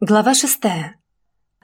Глава шестая.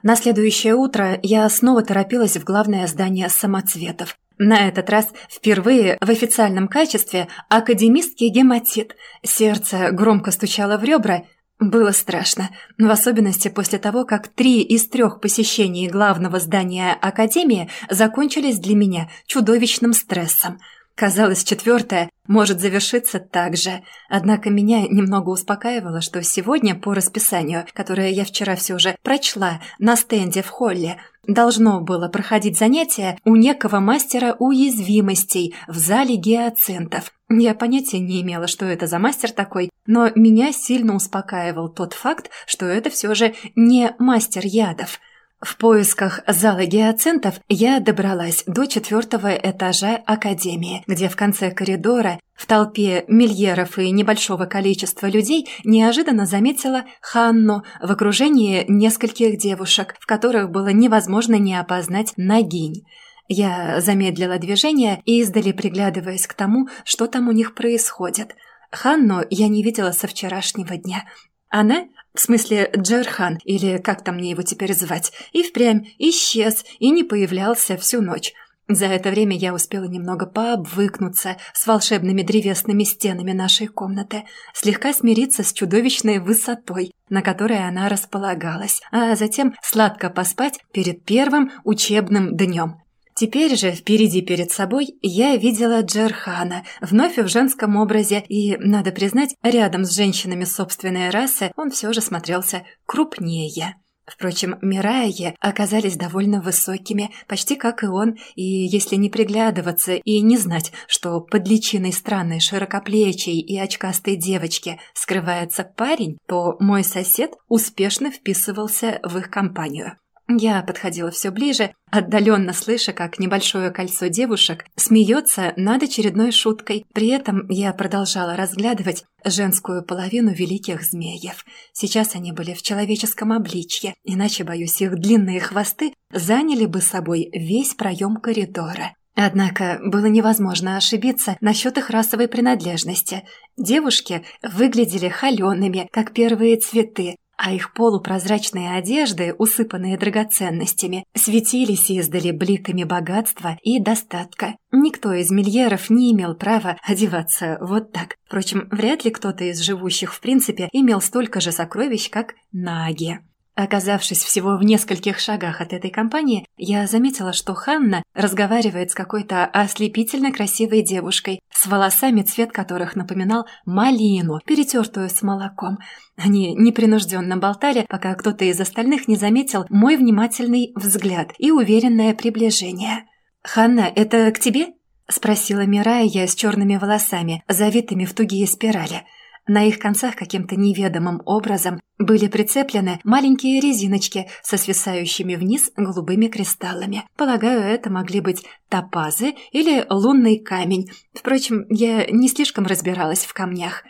На следующее утро я снова торопилась в главное здание самоцветов. На этот раз впервые в официальном качестве академистский гематит. Сердце громко стучало в ребра. Было страшно, в особенности после того, как три из трех посещений главного здания Академии закончились для меня чудовищным стрессом – Казалось, четвертое может завершиться так же. Однако меня немного успокаивало, что сегодня по расписанию, которое я вчера все же прочла на стенде в холле, должно было проходить занятие у некого мастера уязвимостей в зале геоцентов. Я понятия не имела, что это за мастер такой, но меня сильно успокаивал тот факт, что это все же не мастер ядов – в поисках зала геоцентов я добралась до четвертого этажа Академии, где в конце коридора, в толпе мильеров и небольшого количества людей, неожиданно заметила Ханну в окружении нескольких девушек, в которых было невозможно не опознать Нагинь. Я замедлила движение и издали приглядываясь к тому, что там у них происходит. Ханну я не видела со вчерашнего дня. Она в смысле, Джерхан, или как там мне его теперь звать, и впрямь исчез и не появлялся всю ночь. За это время я успела немного пообвыкнуться с волшебными древесными стенами нашей комнаты, слегка смириться с чудовищной высотой, на которой она располагалась, а затем сладко поспать перед первым учебным днем. Теперь же впереди перед собой я видела Джерхана, вновь в женском образе, и, надо признать, рядом с женщинами собственной расы он все же смотрелся крупнее. Впрочем, Мирайи оказались довольно высокими, почти как и он, и если не приглядываться и не знать, что под личиной странной широкоплечей и очкастой девочки скрывается парень, то мой сосед успешно вписывался в их компанию. Я подходила все ближе, отдаленно слыша, как небольшое кольцо девушек смеется над очередной шуткой. При этом я продолжала разглядывать женскую половину великих змеев. Сейчас они были в человеческом обличье, иначе, боюсь, их длинные хвосты заняли бы собой весь проем коридора. Однако было невозможно ошибиться насчет их расовой принадлежности. Девушки выглядели холеными, как первые цветы, а их полупрозрачные одежды, усыпанные драгоценностями, светились издали бликами богатства и достатка. Никто из мильеров не имел права одеваться вот так. Впрочем, вряд ли кто-то из живущих в принципе имел столько же сокровищ, как Наги. Оказавшись всего в нескольких шагах от этой компании, я заметила, что Ханна разговаривает с какой-то ослепительно красивой девушкой, с волосами, цвет которых напоминал малину, перетертую с молоком. Они непринужденно болтали, пока кто-то из остальных не заметил мой внимательный взгляд и уверенное приближение. «Ханна, это к тебе?» — спросила Мирая я с черными волосами, завитыми в тугие спирали — на их концах каким-то неведомым образом были прицеплены маленькие резиночки со свисающими вниз голубыми кристаллами. Полагаю, это могли быть топазы или лунный камень. Впрочем, я не слишком разбиралась в камнях.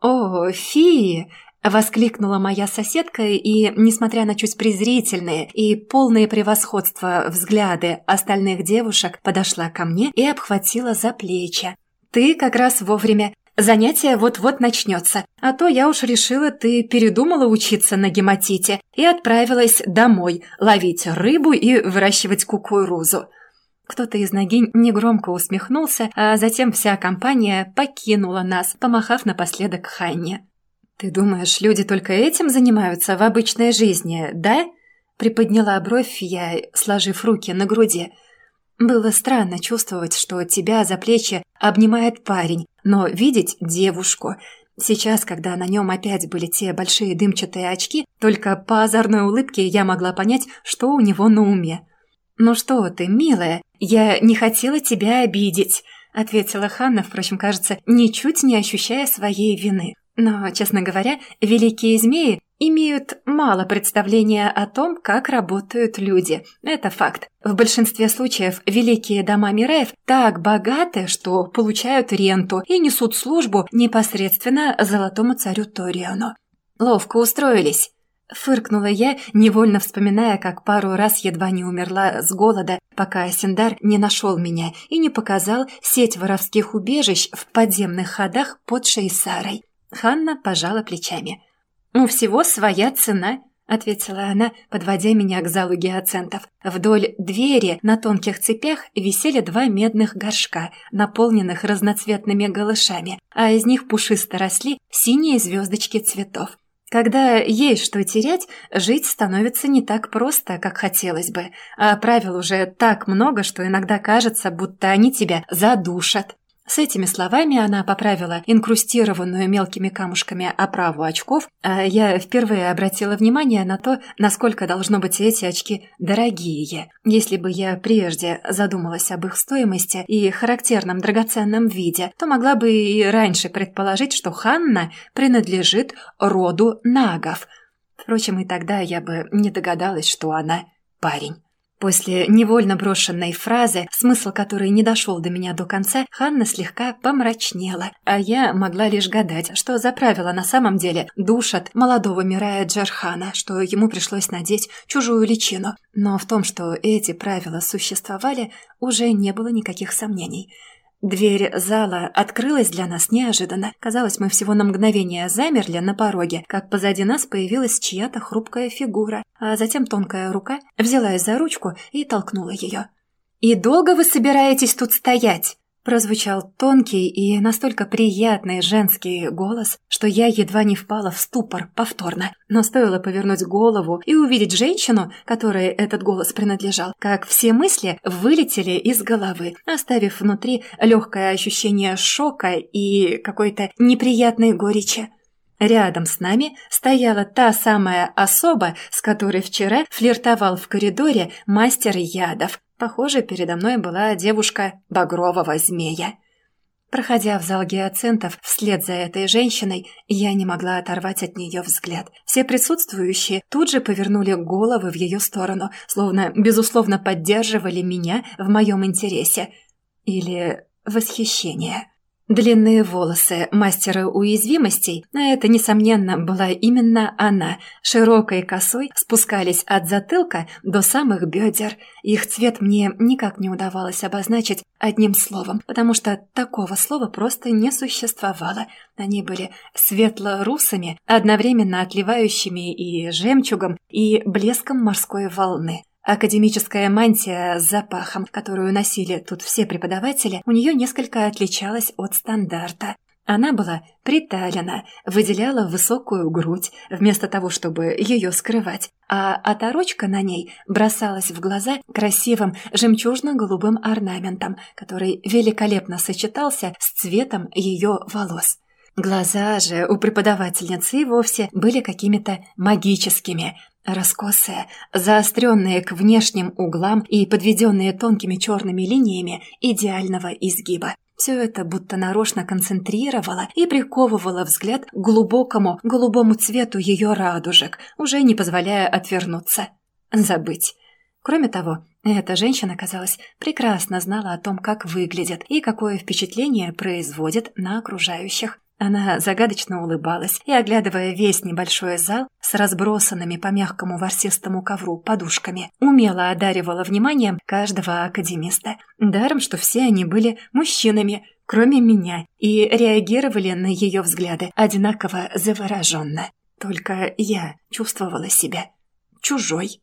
«О, фи!» — воскликнула моя соседка и, несмотря на чуть презрительные и полные превосходства взгляды остальных девушек, подошла ко мне и обхватила за плечи. «Ты как раз вовремя. Занятие вот-вот начнется, а то я уж решила, ты передумала учиться на гематите и отправилась домой ловить рыбу и выращивать кукурузу». Кто-то из ноги негромко усмехнулся, а затем вся компания покинула нас, помахав напоследок Ханне. «Ты думаешь, люди только этим занимаются в обычной жизни, да?» Приподняла бровь я, сложив руки на груди. Было странно чувствовать, что тебя за плечи обнимает парень, но видеть девушку... Сейчас, когда на нем опять были те большие дымчатые очки, только по озорной улыбке я могла понять, что у него на уме. «Ну что ты, милая, я не хотела тебя обидеть», — ответила Ханна, впрочем, кажется, ничуть не ощущая своей вины. Но, честно говоря, великие змеи имеют мало представления о том, как работают люди. Это факт. В большинстве случаев великие дома Мираев так богаты, что получают ренту и несут службу непосредственно золотому царю Ториану. Ловко устроились. Фыркнула я, невольно вспоминая, как пару раз едва не умерла с голода, пока Синдар не нашел меня и не показал сеть воровских убежищ в подземных ходах под Шейсарой. Ханна пожала плечами. «У всего своя цена», — ответила она, подводя меня к залу гиацентов. Вдоль двери на тонких цепях висели два медных горшка, наполненных разноцветными голышами, а из них пушисто росли синие звездочки цветов. Когда есть что терять, жить становится не так просто, как хотелось бы, а правил уже так много, что иногда кажется, будто они тебя задушат. С этими словами она поправила инкрустированную мелкими камушками оправу очков, а я впервые обратила внимание на то, насколько должно быть эти очки дорогие. Если бы я прежде задумалась об их стоимости и характерном драгоценном виде, то могла бы и раньше предположить, что Ханна принадлежит роду нагов. Впрочем, и тогда я бы не догадалась, что она парень. После невольно брошенной фразы, смысл которой не дошел до меня до конца, Ханна слегка помрачнела, а я могла лишь гадать, что за правила на самом деле душат молодого Мирая Джархана, что ему пришлось надеть чужую личину. Но в том, что эти правила существовали, уже не было никаких сомнений – Дверь зала открылась для нас неожиданно. Казалось, мы всего на мгновение замерли на пороге, как позади нас появилась чья-то хрупкая фигура, а затем тонкая рука взялась за ручку и толкнула ее. «И долго вы собираетесь тут стоять?» Прозвучал тонкий и настолько приятный женский голос, что я едва не впала в ступор повторно. Но стоило повернуть голову и увидеть женщину, которой этот голос принадлежал, как все мысли вылетели из головы, оставив внутри легкое ощущение шока и какой-то неприятной горечи. Рядом с нами стояла та самая особа, с которой вчера флиртовал в коридоре мастер ядов, Похоже, передо мной была девушка багрового змея. Проходя в зал геоцентов вслед за этой женщиной, я не могла оторвать от нее взгляд. Все присутствующие тут же повернули головы в ее сторону, словно, безусловно, поддерживали меня в моем интересе. Или восхищение. Длинные волосы мастера уязвимостей, а это, несомненно, была именно она, широкой косой спускались от затылка до самых бедер. Их цвет мне никак не удавалось обозначить одним словом, потому что такого слова просто не существовало. Они были светло-русыми, одновременно отливающими и жемчугом, и блеском морской волны. Академическая мантия с запахом, которую носили тут все преподаватели, у нее несколько отличалась от стандарта. Она была приталена, выделяла высокую грудь, вместо того, чтобы ее скрывать, а оторочка на ней бросалась в глаза красивым жемчужно-голубым орнаментом, который великолепно сочетался с цветом ее волос. Глаза же у преподавательницы и вовсе были какими-то магическими, Раскосые, заостренные к внешним углам и подведенные тонкими черными линиями идеального изгиба. Все это будто нарочно концентрировало и приковывало взгляд к глубокому голубому цвету ее радужек, уже не позволяя отвернуться. Забыть. Кроме того, эта женщина, казалось, прекрасно знала о том, как выглядит и какое впечатление производит на окружающих. Она загадочно улыбалась и, оглядывая весь небольшой зал с разбросанными по мягкому ворсистому ковру подушками, умело одаривала вниманием каждого академиста. Даром, что все они были мужчинами, кроме меня, и реагировали на ее взгляды одинаково завороженно. Только я чувствовала себя чужой.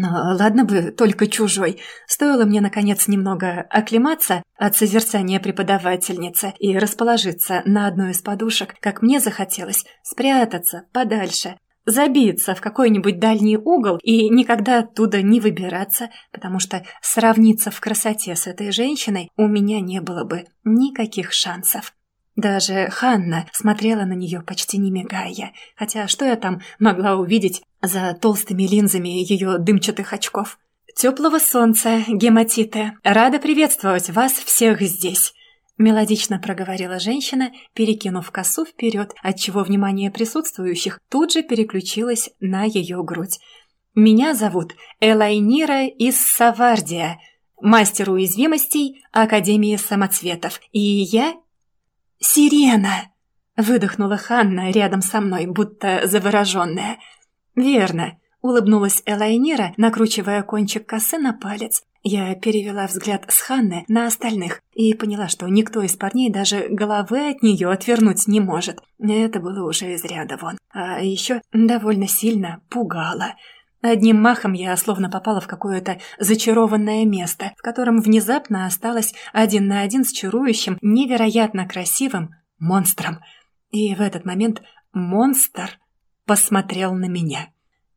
Но ладно бы только чужой. Стоило мне, наконец, немного оклематься от созерцания преподавательницы и расположиться на одной из подушек, как мне захотелось спрятаться подальше, забиться в какой-нибудь дальний угол и никогда оттуда не выбираться, потому что сравниться в красоте с этой женщиной у меня не было бы никаких шансов. Даже Ханна смотрела на нее почти не мигая, хотя что я там могла увидеть за толстыми линзами ее дымчатых очков? «Теплого солнца, гематиты! Рада приветствовать вас всех здесь!» Мелодично проговорила женщина, перекинув косу вперед, отчего внимание присутствующих тут же переключилось на ее грудь. «Меня зовут Элайнира из Савардия, мастер уязвимостей Академии самоцветов, и я «Сирена!» — выдохнула Ханна рядом со мной, будто завороженная. «Верно», — улыбнулась Элайнира, накручивая кончик косы на палец. Я перевела взгляд с Ханны на остальных и поняла, что никто из парней даже головы от нее отвернуть не может. Это было уже из ряда вон. А еще довольно сильно пугало. Одним махом я словно попала в какое-то зачарованное место, в котором внезапно осталась один на один с чарующим, невероятно красивым монстром. И в этот момент монстр посмотрел на меня.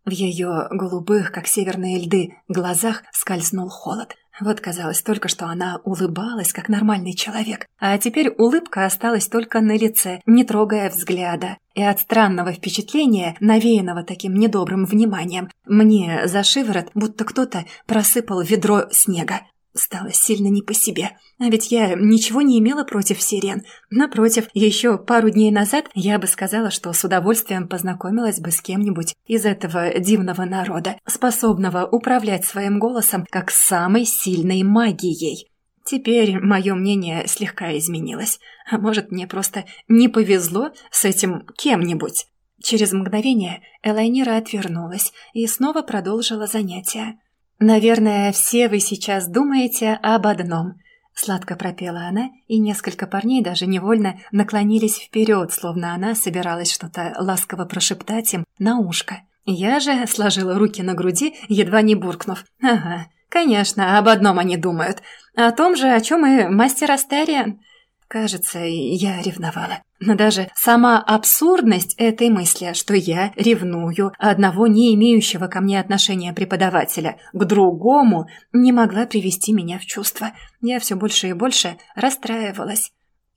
В ее голубых, как северные льды, глазах скользнул холод. Вот казалось только, что она улыбалась, как нормальный человек. А теперь улыбка осталась только на лице, не трогая взгляда. И от странного впечатления, навеянного таким недобрым вниманием, мне за шиворот будто кто-то просыпал ведро снега. Стало сильно не по себе. А ведь я ничего не имела против сирен. Напротив, еще пару дней назад я бы сказала, что с удовольствием познакомилась бы с кем-нибудь из этого дивного народа, способного управлять своим голосом как самой сильной магией. Теперь мое мнение слегка изменилось. А может, мне просто не повезло с этим кем-нибудь? Через мгновение Элайнира отвернулась и снова продолжила занятия. «Наверное, все вы сейчас думаете об одном», — сладко пропела она, и несколько парней даже невольно наклонились вперед, словно она собиралась что-то ласково прошептать им на ушко. Я же сложила руки на груди, едва не буркнув. «Ага, конечно, об одном они думают. О том же, о чем и мастер Астариан». Кажется, я ревновала. Но даже сама абсурдность этой мысли, что я ревную одного не имеющего ко мне отношения преподавателя к другому, не могла привести меня в чувство. Я все больше и больше расстраивалась.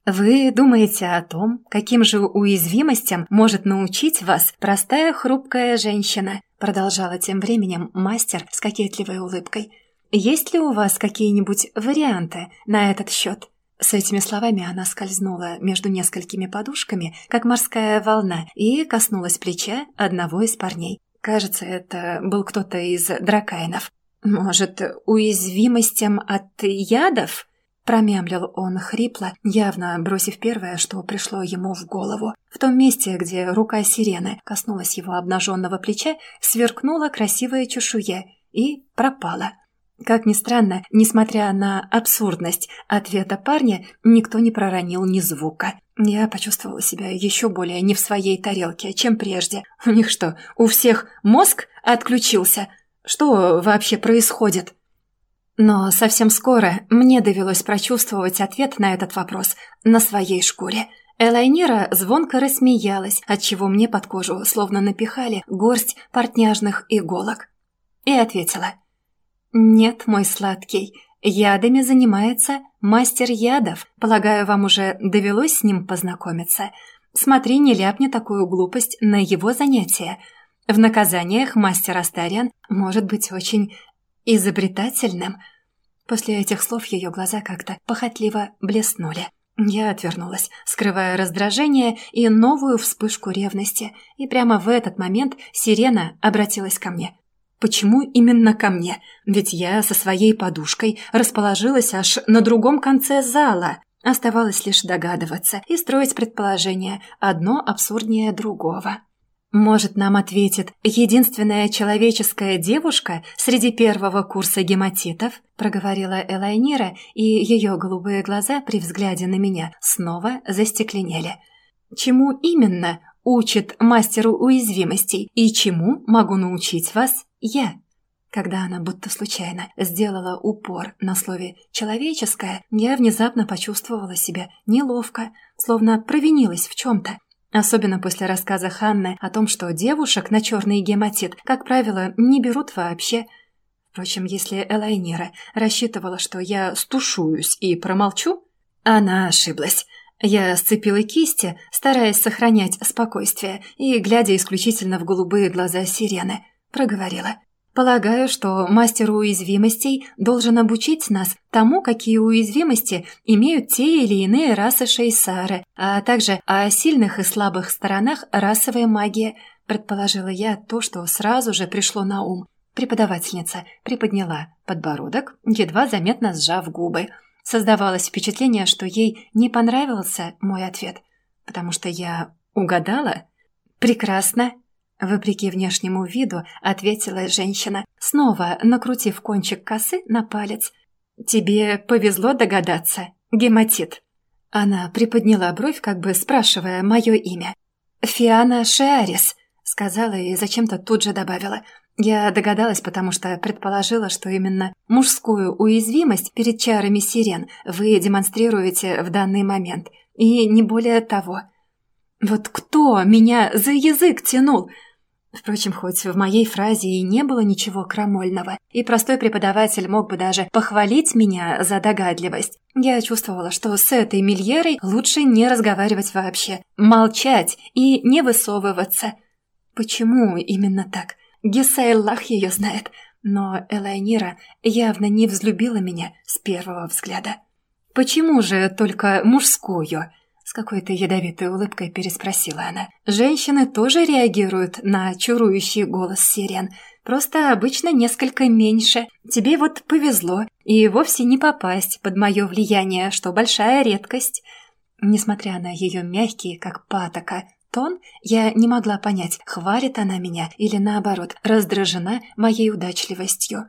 Вы думаете о том, каким же уязвимостям может научить вас простая хрупкая женщина, продолжала тем временем мастер с кокетливой улыбкой. Есть ли у вас какие-нибудь варианты на этот счет? С этими словами она скользнула между несколькими подушками, как морская волна, и коснулась плеча одного из парней. Кажется, это был кто-то из дракайнов. «Может, уязвимостям от ядов?» Промямлил он хрипло, явно бросив первое, что пришло ему в голову. В том месте, где рука сирены коснулась его обнаженного плеча, сверкнула красивая чешуя и пропала. Как ни странно, несмотря на абсурдность ответа парня, никто не проронил ни звука. Я почувствовала себя еще более не в своей тарелке, чем прежде. У них что, у всех мозг отключился? Что вообще происходит? Но совсем скоро мне довелось прочувствовать ответ на этот вопрос на своей шкуре. Элайнира звонко рассмеялась, отчего мне под кожу словно напихали горсть портняжных иголок. И ответила – «Нет, мой сладкий, ядами занимается мастер ядов. Полагаю, вам уже довелось с ним познакомиться. Смотри, не ляпни такую глупость на его занятия. В наказаниях мастер Астариан может быть очень изобретательным». После этих слов ее глаза как-то похотливо блеснули. Я отвернулась, скрывая раздражение и новую вспышку ревности, и прямо в этот момент сирена обратилась ко мне. Почему именно ко мне? Ведь я со своей подушкой расположилась аж на другом конце зала. Оставалось лишь догадываться и строить предположения, одно абсурднее другого. «Может, нам ответит единственная человеческая девушка среди первого курса гематитов?» проговорила Элайнира, и ее голубые глаза при взгляде на меня снова застекленели. «Чему именно учит мастеру уязвимостей и чему могу научить вас я. Когда она будто случайно сделала упор на слове «человеческое», я внезапно почувствовала себя неловко, словно провинилась в чем-то. Особенно после рассказа Ханны о том, что девушек на черный гематит, как правило, не берут вообще. Впрочем, если Элайнира рассчитывала, что я стушуюсь и промолчу, она ошиблась. Я сцепила кисти, стараясь сохранять спокойствие и глядя исключительно в голубые глаза сирены, проговорила. «Полагаю, что мастер уязвимостей должен обучить нас тому, какие уязвимости имеют те или иные расы Шейсары, а также о сильных и слабых сторонах расовой магии», предположила я то, что сразу же пришло на ум. Преподавательница приподняла подбородок, едва заметно сжав губы – Создавалось впечатление, что ей не понравился мой ответ, потому что я угадала. «Прекрасно. Вопреки внешнему виду, ответила женщина, снова накрутив кончик косы на палец. «Тебе повезло догадаться, гематит». Она приподняла бровь, как бы спрашивая мое имя. «Фиана Шиарис», — сказала и зачем-то тут же добавила. Я догадалась, потому что предположила, что именно мужскую уязвимость перед чарами сирен вы демонстрируете в данный момент. И не более того. Вот кто меня за язык тянул? Впрочем, хоть в моей фразе и не было ничего крамольного, и простой преподаватель мог бы даже похвалить меня за догадливость, я чувствовала, что с этой Мильерой лучше не разговаривать вообще, молчать и не высовываться. Почему именно так? Гесайлах ее знает, но Элайнира явно не взлюбила меня с первого взгляда. Почему же только мужскую? С какой-то ядовитой улыбкой переспросила она. «Женщины тоже реагируют на чарующий голос сирен, просто обычно несколько меньше. Тебе вот повезло, и вовсе не попасть под мое влияние, что большая редкость». Несмотря на ее мягкий, как патока, тон, я не могла понять, хвалит она меня или, наоборот, раздражена моей удачливостью.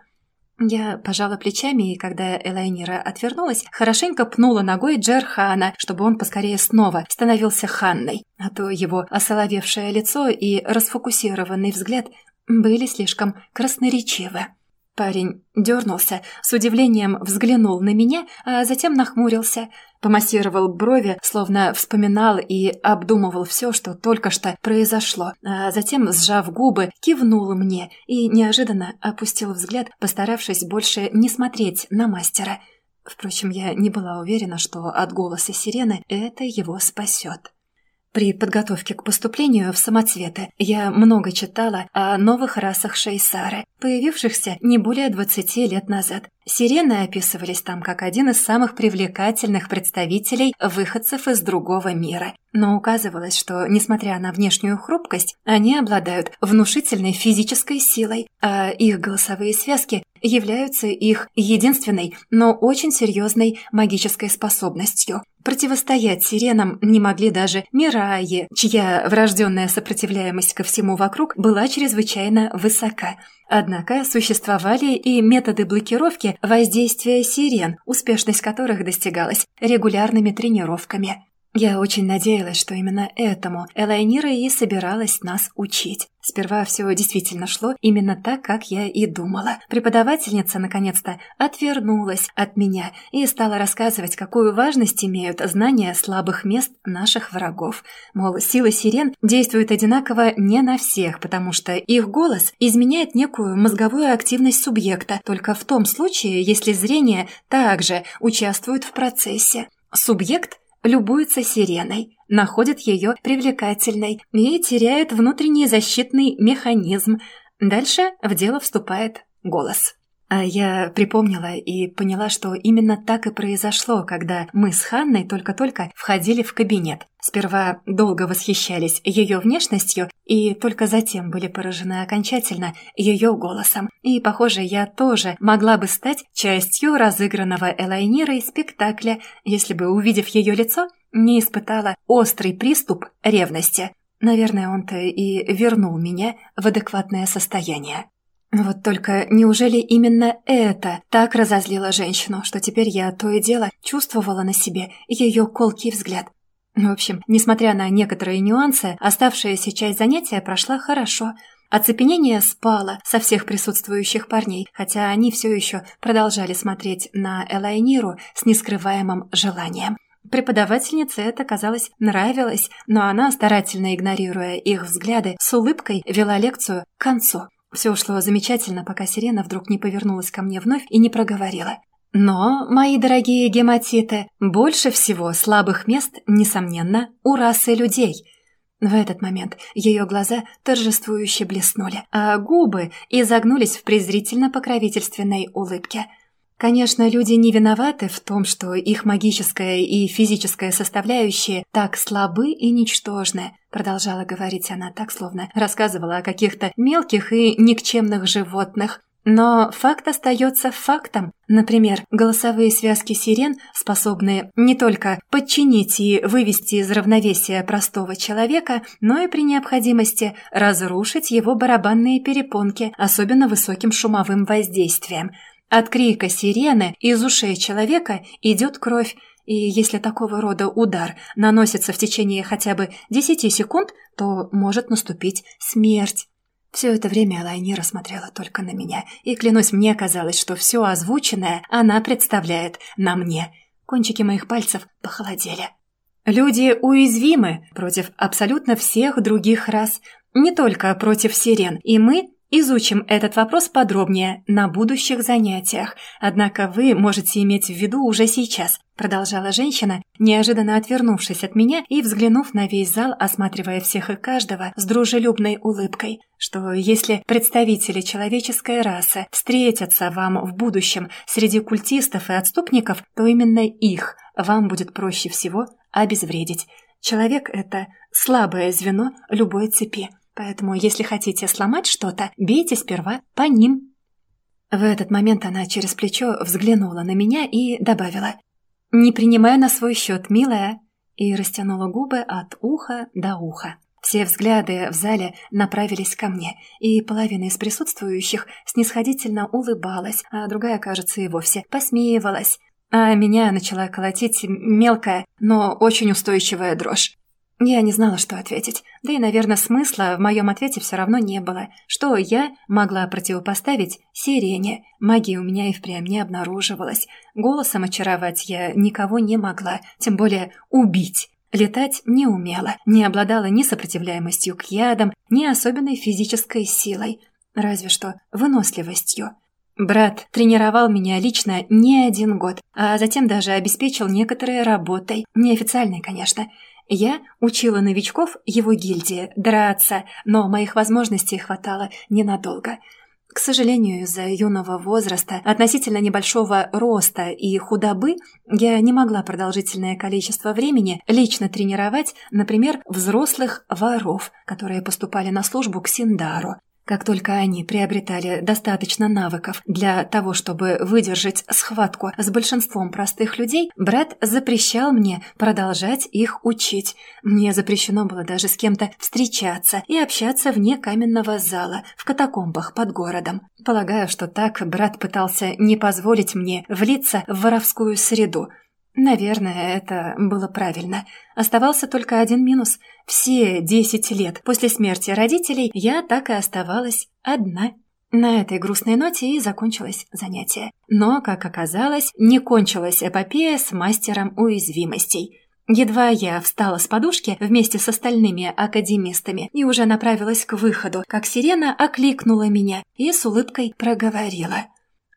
Я пожала плечами, и когда Элайнира отвернулась, хорошенько пнула ногой Джерхана, чтобы он поскорее снова становился Ханной, а то его осоловевшее лицо и расфокусированный взгляд были слишком красноречивы. Парень дернулся, с удивлением взглянул на меня, а затем нахмурился, помассировал брови, словно вспоминал и обдумывал все, что только что произошло, а затем, сжав губы, кивнул мне и неожиданно опустил взгляд, постаравшись больше не смотреть на мастера. Впрочем, я не была уверена, что от голоса сирены это его спасет. При подготовке к поступлению в самоцветы я много читала о новых расах Шейсары, появившихся не более 20 лет назад. Сирены описывались там как один из самых привлекательных представителей выходцев из другого мира. Но указывалось, что, несмотря на внешнюю хрупкость, они обладают внушительной физической силой, а их голосовые связки являются их единственной, но очень серьезной магической способностью. Противостоять сиренам не могли даже Мираи, чья врожденная сопротивляемость ко всему вокруг была чрезвычайно высока. Однако существовали и методы блокировки воздействия сирен, успешность которых достигалась регулярными тренировками. Я очень надеялась, что именно этому Элайнира и собиралась нас учить. Сперва все действительно шло именно так, как я и думала. Преподавательница, наконец-то, отвернулась от меня и стала рассказывать, какую важность имеют знания слабых мест наших врагов. Мол, силы сирен действуют одинаково не на всех, потому что их голос изменяет некую мозговую активность субъекта, только в том случае, если зрение также участвует в процессе. Субъект – любуется сиреной, находит ее привлекательной и теряет внутренний защитный механизм. Дальше в дело вступает голос. А я припомнила и поняла, что именно так и произошло, когда мы с Ханной только-только входили в кабинет. Сперва долго восхищались ее внешностью и только затем были поражены окончательно ее голосом. И, похоже, я тоже могла бы стать частью разыгранного Элайнирой спектакля, если бы, увидев ее лицо, не испытала острый приступ ревности. Наверное, он-то и вернул меня в адекватное состояние. Вот только неужели именно это так разозлило женщину, что теперь я то и дело чувствовала на себе ее колкий взгляд? В общем, несмотря на некоторые нюансы, оставшаяся часть занятия прошла хорошо. Оцепенение спало со всех присутствующих парней, хотя они все еще продолжали смотреть на Элайниру с нескрываемым желанием. Преподавательнице это, казалось, нравилось, но она, старательно игнорируя их взгляды, с улыбкой вела лекцию к концу. Все ушло замечательно, пока сирена вдруг не повернулась ко мне вновь и не проговорила. Но, мои дорогие гематиты, больше всего слабых мест, несомненно, у расы людей. В этот момент ее глаза торжествующе блеснули, а губы изогнулись в презрительно-покровительственной улыбке – Конечно, люди не виноваты в том, что их магическая и физическая составляющие так слабы и ничтожны, продолжала говорить она так, словно рассказывала о каких-то мелких и никчемных животных. Но факт остается фактом. Например, голосовые связки сирен способны не только подчинить и вывести из равновесия простого человека, но и при необходимости разрушить его барабанные перепонки особенно высоким шумовым воздействием. От крика сирены из ушей человека идет кровь, и если такого рода удар наносится в течение хотя бы 10 секунд, то может наступить смерть. Все это время Лайнира смотрела только на меня, и, клянусь, мне казалось, что все озвученное она представляет на мне. Кончики моих пальцев похолодели. Люди уязвимы против абсолютно всех других рас, не только против сирен, и мы Изучим этот вопрос подробнее на будущих занятиях, однако вы можете иметь в виду уже сейчас, продолжала женщина, неожиданно отвернувшись от меня и взглянув на весь зал, осматривая всех и каждого с дружелюбной улыбкой, что если представители человеческой расы встретятся вам в будущем среди культистов и отступников, то именно их вам будет проще всего обезвредить. Человек — это слабое звено любой цепи. Поэтому, если хотите сломать что-то, бейте сперва по ним». В этот момент она через плечо взглянула на меня и добавила «Не принимай на свой счет, милая», и растянула губы от уха до уха. Все взгляды в зале направились ко мне, и половина из присутствующих снисходительно улыбалась, а другая, кажется, и вовсе посмеивалась. А меня начала колотить мелкая, но очень устойчивая дрожь. Я не знала, что ответить. Да и, наверное, смысла в моем ответе все равно не было. Что я могла противопоставить сирене? Магии у меня и впрямь не обнаруживалась. Голосом очаровать я никого не могла, тем более убить. Летать не умела, не обладала ни сопротивляемостью к ядам, ни особенной физической силой, разве что выносливостью. Брат тренировал меня лично не один год, а затем даже обеспечил некоторой работой, неофициальной, конечно. Я учила новичков его гильдии драться, но моих возможностей хватало ненадолго. К сожалению, из-за юного возраста, относительно небольшого роста и худобы, я не могла продолжительное количество времени лично тренировать, например, взрослых воров, которые поступали на службу к Синдару. Как только они приобретали достаточно навыков для того, чтобы выдержать схватку с большинством простых людей, брат запрещал мне продолжать их учить. Мне запрещено было даже с кем-то встречаться и общаться вне каменного зала, в катакомбах под городом. Полагаю, что так брат пытался не позволить мне влиться в воровскую среду – Наверное, это было правильно. Оставался только один минус. Все десять лет после смерти родителей я так и оставалась одна. На этой грустной ноте и закончилось занятие. Но, как оказалось, не кончилась эпопея с мастером уязвимостей. Едва я встала с подушки вместе с остальными академистами и уже направилась к выходу, как сирена окликнула меня и с улыбкой проговорила.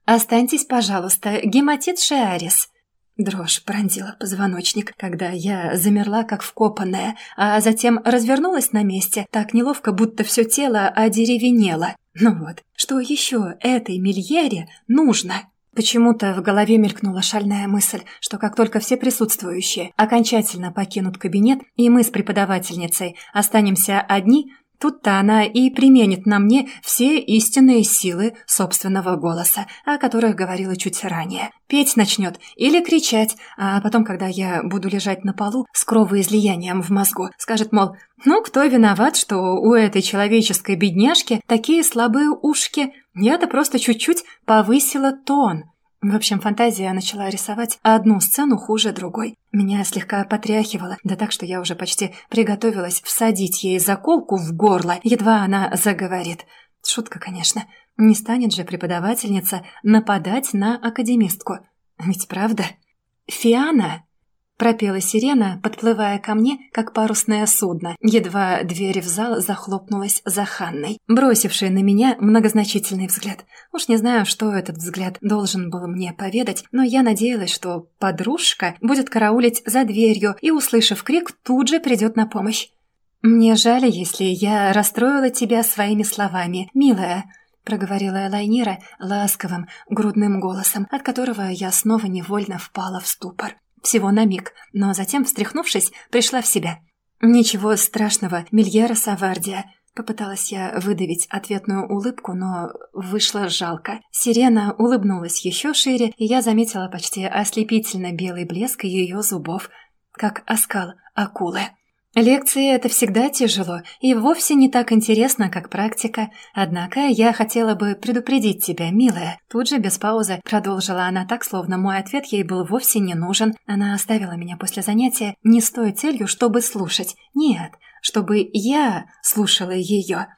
«Останьтесь, пожалуйста, гематит Шиарис». Дрожь пронзила позвоночник, когда я замерла, как вкопанная, а затем развернулась на месте, так неловко, будто все тело одеревенело. Ну вот, что еще этой Мильере нужно? Почему-то в голове мелькнула шальная мысль, что как только все присутствующие окончательно покинут кабинет, и мы с преподавательницей останемся одни, Тут-то она и применит на мне все истинные силы собственного голоса, о которых говорила чуть ранее. Петь начнет или кричать, а потом, когда я буду лежать на полу с кровоизлиянием в мозгу, скажет, мол, ну кто виноват, что у этой человеческой бедняжки такие слабые ушки? Я-то просто чуть-чуть повысила тон. В общем, фантазия начала рисовать одну сцену хуже другой. Меня слегка потряхивало, да так, что я уже почти приготовилась всадить ей заколку в горло, едва она заговорит. Шутка, конечно. Не станет же преподавательница нападать на академистку. Ведь правда? «Фиана!» Пропела сирена, подплывая ко мне, как парусное судно. Едва дверь в зал захлопнулась за Ханной, бросившей на меня многозначительный взгляд. Уж не знаю, что этот взгляд должен был мне поведать, но я надеялась, что подружка будет караулить за дверью и, услышав крик, тут же придет на помощь. «Мне жаль, если я расстроила тебя своими словами, милая», проговорила Элайнира ласковым, грудным голосом, от которого я снова невольно впала в ступор. Всего на миг, но затем, встряхнувшись, пришла в себя. «Ничего страшного, Мильера Савардия», — Попыталась я выдавить ответную улыбку, но вышло жалко. Сирена улыбнулась еще шире, и я заметила почти ослепительно белый блеск ее зубов, как оскал акулы. Лекции — это всегда тяжело и вовсе не так интересно, как практика. Однако я хотела бы предупредить тебя, милая. Тут же без паузы продолжила она так, словно мой ответ ей был вовсе не нужен. Она оставила меня после занятия не с той целью, чтобы слушать. Нет, чтобы я слушала ее.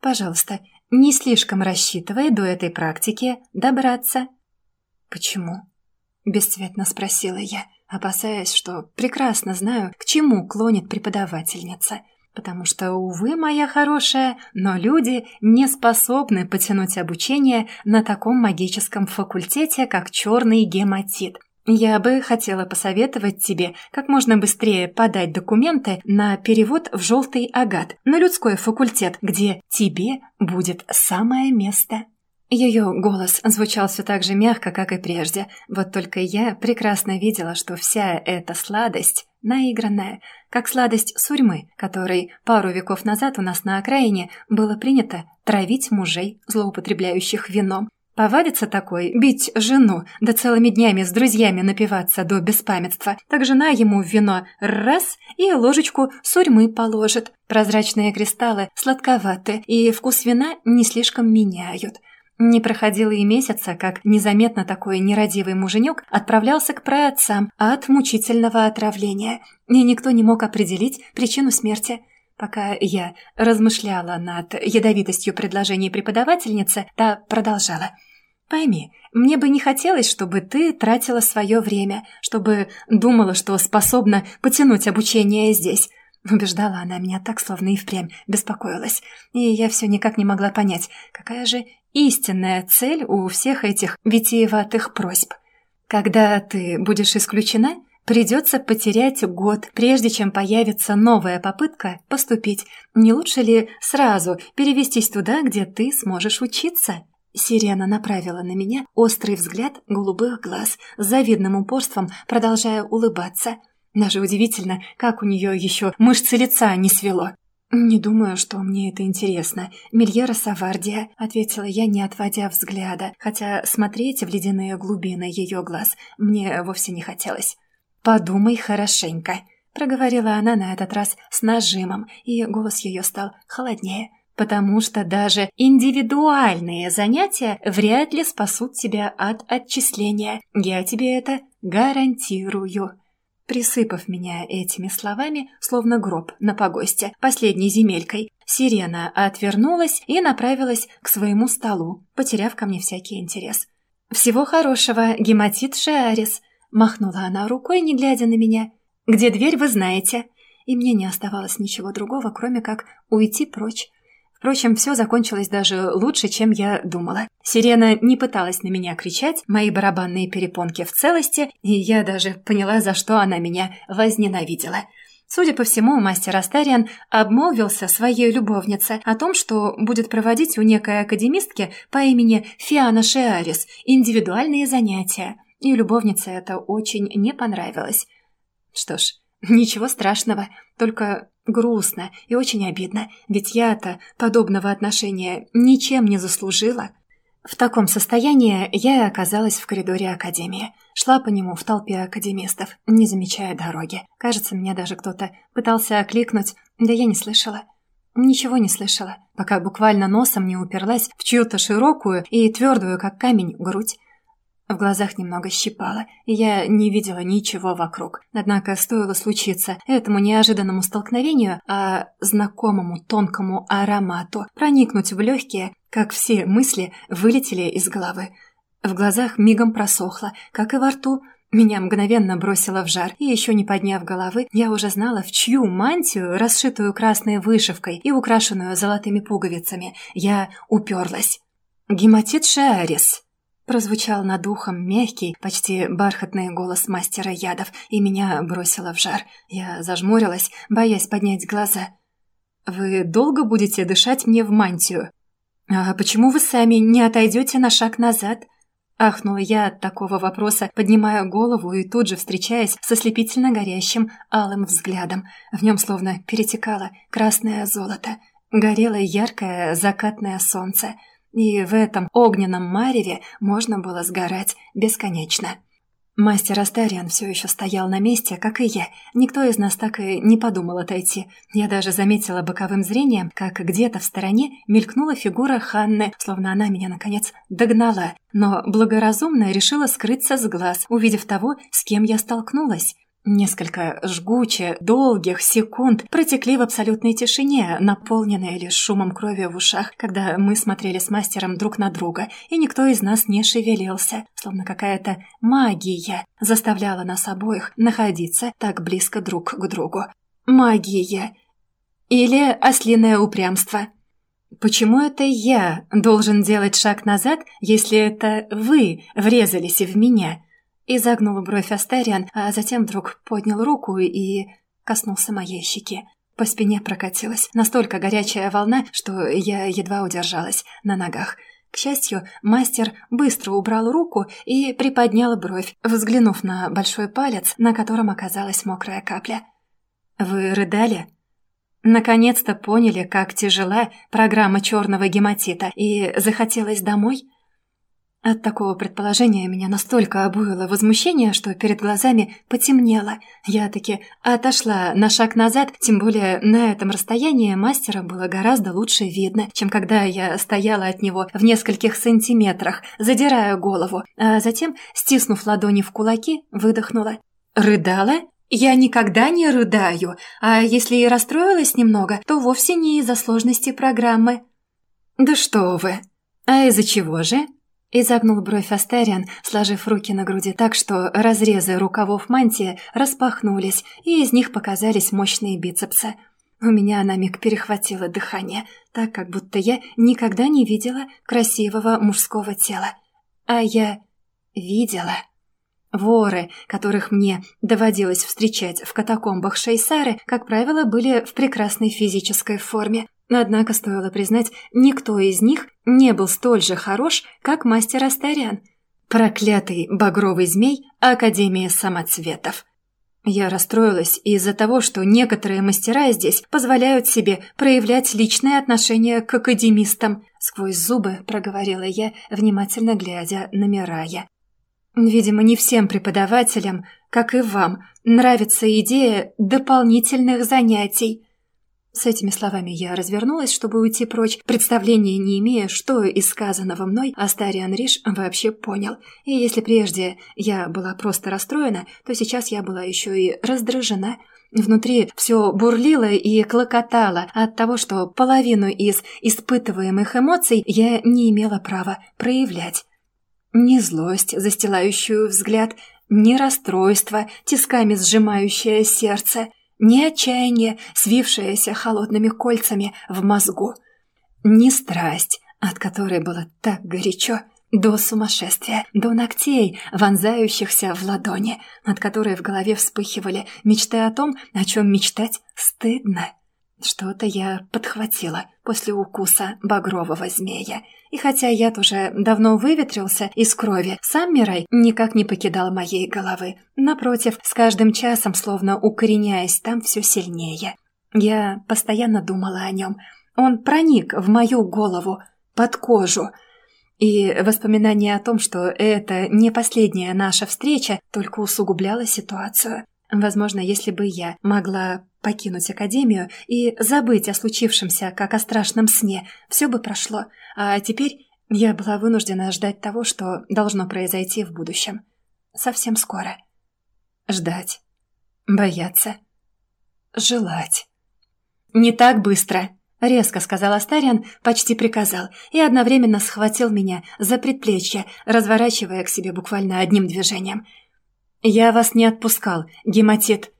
Пожалуйста, не слишком рассчитывай до этой практики добраться. Почему? Бесцветно спросила я опасаясь, что прекрасно знаю, к чему клонит преподавательница. Потому что, увы, моя хорошая, но люди не способны потянуть обучение на таком магическом факультете, как черный гематит. Я бы хотела посоветовать тебе как можно быстрее подать документы на перевод в желтый агат, на людской факультет, где тебе будет самое место. Ее голос звучал все так же мягко, как и прежде, вот только я прекрасно видела, что вся эта сладость наигранная, как сладость сурьмы, которой пару веков назад у нас на окраине было принято травить мужей, злоупотребляющих вином. Повадится такой бить жену, да целыми днями с друзьями напиваться до беспамятства. Так жена ему вино раз и ложечку сурьмы положит. Прозрачные кристаллы сладковаты, и вкус вина не слишком меняют. Не проходило и месяца, как незаметно такой нерадивый муженек отправлялся к праотцам от мучительного отравления, и никто не мог определить причину смерти. Пока я размышляла над ядовитостью предложений преподавательницы, та продолжала. «Пойми, мне бы не хотелось, чтобы ты тратила свое время, чтобы думала, что способна потянуть обучение здесь». Убеждала она меня так, словно и впрямь беспокоилась. И я все никак не могла понять, какая же истинная цель у всех этих витиеватых просьб. Когда ты будешь исключена, придется потерять год, прежде чем появится новая попытка поступить. Не лучше ли сразу перевестись туда, где ты сможешь учиться?» Сирена направила на меня острый взгляд голубых глаз, с завидным упорством продолжая улыбаться. Даже удивительно, как у нее еще мышцы лица не свело. «Не думаю, что мне это интересно. Мильера Савардия», — ответила я, не отводя взгляда, хотя смотреть в ледяные глубины ее глаз мне вовсе не хотелось. «Подумай хорошенько», — проговорила она на этот раз с нажимом, и голос ее стал холоднее. «Потому что даже индивидуальные занятия вряд ли спасут тебя от отчисления. Я тебе это гарантирую». Присыпав меня этими словами, словно гроб на погосте, последней земелькой, сирена отвернулась и направилась к своему столу, потеряв ко мне всякий интерес. «Всего хорошего, гематит Шиарис!» — махнула она рукой, не глядя на меня. «Где дверь, вы знаете!» И мне не оставалось ничего другого, кроме как уйти прочь, Впрочем, все закончилось даже лучше, чем я думала. Сирена не пыталась на меня кричать, мои барабанные перепонки в целости, и я даже поняла, за что она меня возненавидела. Судя по всему, мастер Астариан обмолвился своей любовнице о том, что будет проводить у некой академистки по имени Фиана Шиарис индивидуальные занятия, и любовнице это очень не понравилось. Что ж, ничего страшного, только Грустно и очень обидно, ведь я-то подобного отношения ничем не заслужила. В таком состоянии я и оказалась в коридоре академии. Шла по нему в толпе академистов, не замечая дороги. Кажется, меня даже кто-то пытался окликнуть, да я не слышала. Ничего не слышала, пока буквально носом не уперлась в чью-то широкую и твердую, как камень, грудь. В глазах немного щипало, и я не видела ничего вокруг. Однако стоило случиться этому неожиданному столкновению, а знакомому тонкому аромату проникнуть в легкие, как все мысли вылетели из головы. В глазах мигом просохло, как и во рту. Меня мгновенно бросило в жар, и еще не подняв головы, я уже знала, в чью мантию, расшитую красной вышивкой и украшенную золотыми пуговицами, я уперлась. «Гематит Шиарис», Прозвучал над ухом мягкий, почти бархатный голос мастера ядов, и меня бросило в жар. Я зажмурилась, боясь поднять глаза. «Вы долго будете дышать мне в мантию?» «А почему вы сами не отойдете на шаг назад?» Ахнула я от такого вопроса, поднимая голову и тут же встречаясь со слепительно горящим алым взглядом. В нем словно перетекало красное золото. горело яркое закатное солнце, и в этом огненном мареве можно было сгорать бесконечно. Мастер Астариан все еще стоял на месте, как и я. Никто из нас так и не подумал отойти. Я даже заметила боковым зрением, как где-то в стороне мелькнула фигура Ханны, словно она меня, наконец, догнала. Но благоразумно решила скрыться с глаз, увидев того, с кем я столкнулась. Несколько жгуче, долгих секунд протекли в абсолютной тишине, наполненные лишь шумом крови в ушах, когда мы смотрели с мастером друг на друга, и никто из нас не шевелился, словно какая-то магия заставляла нас обоих находиться так близко друг к другу. Магия. Или ослиное упрямство. Почему это я должен делать шаг назад, если это вы врезались в меня?» Изогнул бровь Астариан, а затем вдруг поднял руку и коснулся моей щеки. По спине прокатилась настолько горячая волна, что я едва удержалась на ногах. К счастью, мастер быстро убрал руку и приподнял бровь, взглянув на большой палец, на котором оказалась мокрая капля. «Вы рыдали?» Наконец-то поняли, как тяжела программа черного гематита, и захотелось домой? От такого предположения меня настолько обуяло возмущение, что перед глазами потемнело. Я таки отошла на шаг назад, тем более на этом расстоянии мастера было гораздо лучше видно, чем когда я стояла от него в нескольких сантиметрах, задирая голову, а затем, стиснув ладони в кулаки, выдохнула. «Рыдала?» «Я никогда не рыдаю, а если и расстроилась немного, то вовсе не из-за сложности программы». «Да что вы! А из-за чего же?» Изогнул бровь Астариан, сложив руки на груди так, что разрезы рукавов мантии распахнулись, и из них показались мощные бицепсы. У меня на миг перехватило дыхание, так как будто я никогда не видела красивого мужского тела. А я видела. Воры, которых мне доводилось встречать в катакомбах Шейсары, как правило, были в прекрасной физической форме. Однако, стоило признать, никто из них не был столь же хорош, как мастер Астарян. Проклятый багровый змей Академии самоцветов. Я расстроилась из-за того, что некоторые мастера здесь позволяют себе проявлять личное отношение к академистам. Сквозь зубы проговорила я, внимательно глядя на Мирая. Видимо, не всем преподавателям, как и вам, нравится идея дополнительных занятий. С этими словами я развернулась, чтобы уйти прочь, представления не имея, что из сказанного мной Астариан Риш вообще понял. И если прежде я была просто расстроена, то сейчас я была еще и раздражена. Внутри все бурлило и клокотало от того, что половину из испытываемых эмоций я не имела права проявлять. Ни злость, застилающую взгляд, ни расстройство, тисками сжимающее сердце — ни отчаяние, свившееся холодными кольцами в мозгу, ни страсть, от которой было так горячо, до сумасшествия, до ногтей, вонзающихся в ладони, от которой в голове вспыхивали мечты о том, о чем мечтать стыдно. Что-то я подхватила после укуса багрового змея. И хотя яд уже давно выветрился из крови, сам Мирай никак не покидал моей головы. Напротив, с каждым часом, словно укореняясь там все сильнее. Я постоянно думала о нем. Он проник в мою голову, под кожу. И воспоминание о том, что это не последняя наша встреча, только усугубляло ситуацию. Возможно, если бы я могла покинуть академию и забыть о случившемся, как о страшном сне, все бы прошло, а теперь я была вынуждена ждать того, что должно произойти в будущем. Совсем скоро. Ждать. Бояться. Желать. «Не так быстро!» — резко сказал Астариан, почти приказал, и одновременно схватил меня за предплечье, разворачивая к себе буквально одним движением — «Я вас не отпускал, гематит».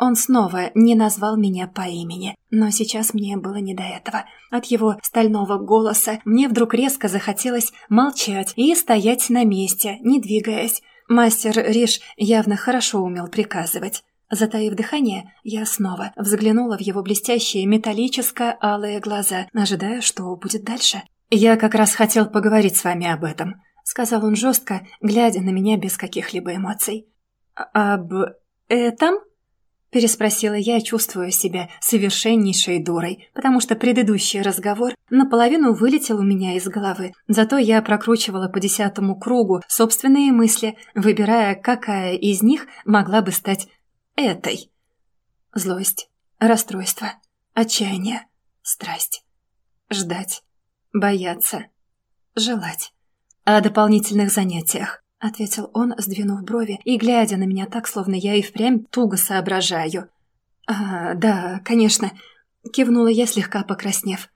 Он снова не назвал меня по имени, но сейчас мне было не до этого. От его стального голоса мне вдруг резко захотелось молчать и стоять на месте, не двигаясь. Мастер Риш явно хорошо умел приказывать. Затаив дыхание, я снова взглянула в его блестящие металлическо-алые глаза, ожидая, что будет дальше. «Я как раз хотел поговорить с вами об этом», — сказал он жестко, глядя на меня без каких-либо эмоций. «Об этом?» Переспросила я, чувствуя себя совершеннейшей дурой, потому что предыдущий разговор наполовину вылетел у меня из головы. Зато я прокручивала по десятому кругу собственные мысли, выбирая, какая из них могла бы стать этой. Злость, расстройство, отчаяние, страсть. Ждать, бояться, желать. О дополнительных занятиях. — ответил он, сдвинув брови и глядя на меня так, словно я и впрямь туго соображаю. «А, да, конечно», — кивнула я, слегка покраснев.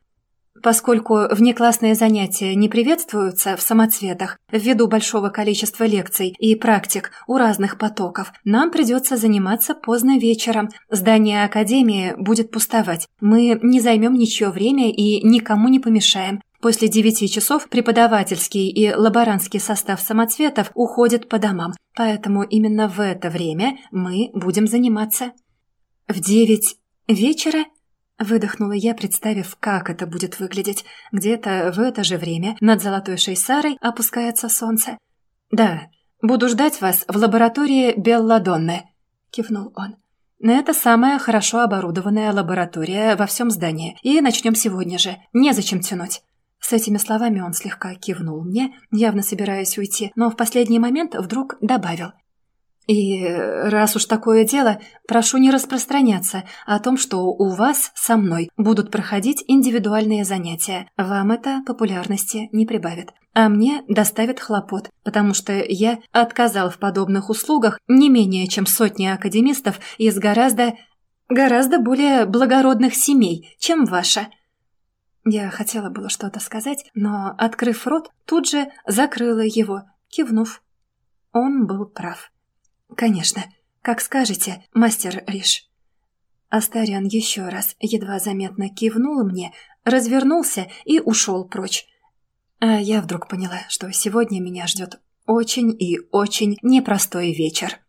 Поскольку внеклассные занятия не приветствуются в самоцветах ввиду большого количества лекций и практик у разных потоков, нам придется заниматься поздно вечером. Здание Академии будет пустовать. Мы не займем ничье время и никому не помешаем. После девяти часов преподавательский и лаборантский состав самоцветов уходит по домам, поэтому именно в это время мы будем заниматься. В девять вечера Выдохнула я, представив, как это будет выглядеть. Где-то в это же время над Золотой Шейсарой опускается солнце. «Да, буду ждать вас в лаборатории Белладонны», — кивнул он. «Это самая хорошо оборудованная лаборатория во всем здании, и начнем сегодня же. Незачем тянуть». С этими словами он слегка кивнул мне, явно собираясь уйти, но в последний момент вдруг добавил. «И раз уж такое дело, прошу не распространяться о том, что у вас со мной будут проходить индивидуальные занятия. Вам это популярности не прибавит, а мне доставит хлопот, потому что я отказал в подобных услугах не менее чем сотни академистов из гораздо, гораздо более благородных семей, чем ваша». Я хотела было что-то сказать, но, открыв рот, тут же закрыла его, кивнув. Он был прав. «Конечно, как скажете, мастер Риш». Астариан еще раз едва заметно кивнул мне, развернулся и ушел прочь. А я вдруг поняла, что сегодня меня ждет очень и очень непростой вечер.